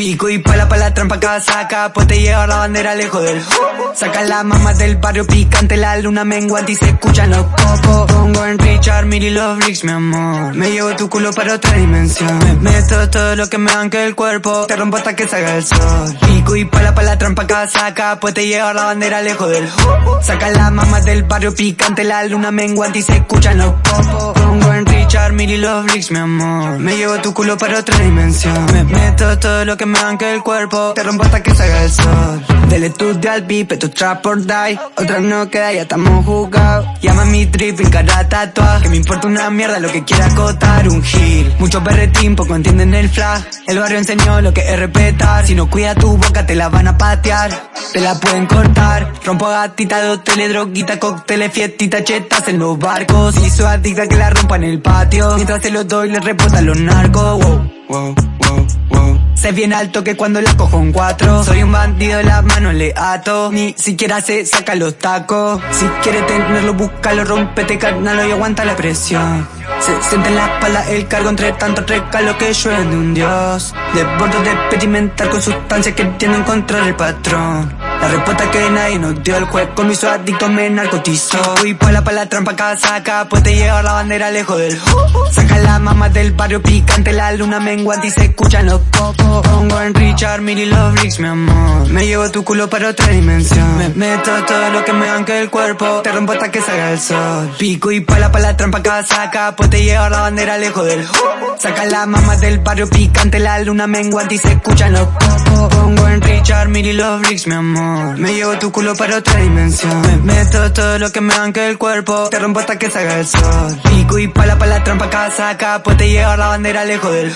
Pico y pala para la trampa casaca, pues te lleva la bandera lejos del Saca la mamá del barrio picante, la luna menguante y se escuchan los copos. Pongo en Richard, Miri los bricks, mi amor. Me llevo tu culo para otra dimensión. Me meto todo lo que me banque el cuerpo, te rompo hasta que salga el sol. Pico y pala para la trampa casaca, pues te lleva la bandera lejos del Saca la mamá del barrio picante, la luna menguante y se escuchan los copos. Pongo en Richard, Miri los bricks, mi amor. Me llevo tu culo para otra dimensión. Me meto todo lo que me banque el cuerpo, te rompo hasta que salga el sol. Del estudio al beat, tu trap or die. Otra no queda, ya estamos jugados. Llama mi trip, cara tatuaje. Que me importa una mierda lo que quiera acotar, un gil. Muchos berretín, poco entienden el flash. El barrio enseñó lo que es respetar. Si no cuida tu boca, te la van a patear. Te la pueden cortar. Rompo gatita de hoteles, droguita, cócteles, fiestitas, chetas en los barcos. Y su adicta que la rompa en el patio. Mientras se los doy, le reportan los narcos. Sé bien alto que cuando la cojo en cuatro. Soy un bandido, las manos le ato. Ni siquiera se saca los tacos. Si quiere tenerlo, búscalo, rompete, carnalo y aguanta la presión. Se siente en la espalda el cargo entre tanto recalo que llueve de un dios. De bordo de experimentar con sustancias que tienden contra el patrón respuesta que nadie nos dio el juez. Con mis adictos me narcotizó Y pala pa' la trampa casaca Pues te lleva la bandera lejos del Saca la mamá del barrio picante La luna menguante y se escuchan los copos Pongo en Richard, Miri los bricks, mi amor. Me llevo tu culo para otra dimensión. Me meto todo lo que me banque el cuerpo. Te rompo hasta que salga el sol. Pico y pala pa' la trampa casaca Pues te lleva la bandera lejos del Saca la mamá del barrio picante La luna menguante y se escuchan los copos Pongo en Richard, Miri los bricks, mi amor. Me llevo tu culo para otra dimensión. Me meto todo lo que me banque el cuerpo. Te rompo hasta que salga el sol. Pico y pala para la trampa casaca Pues te lleva la bandera lejos del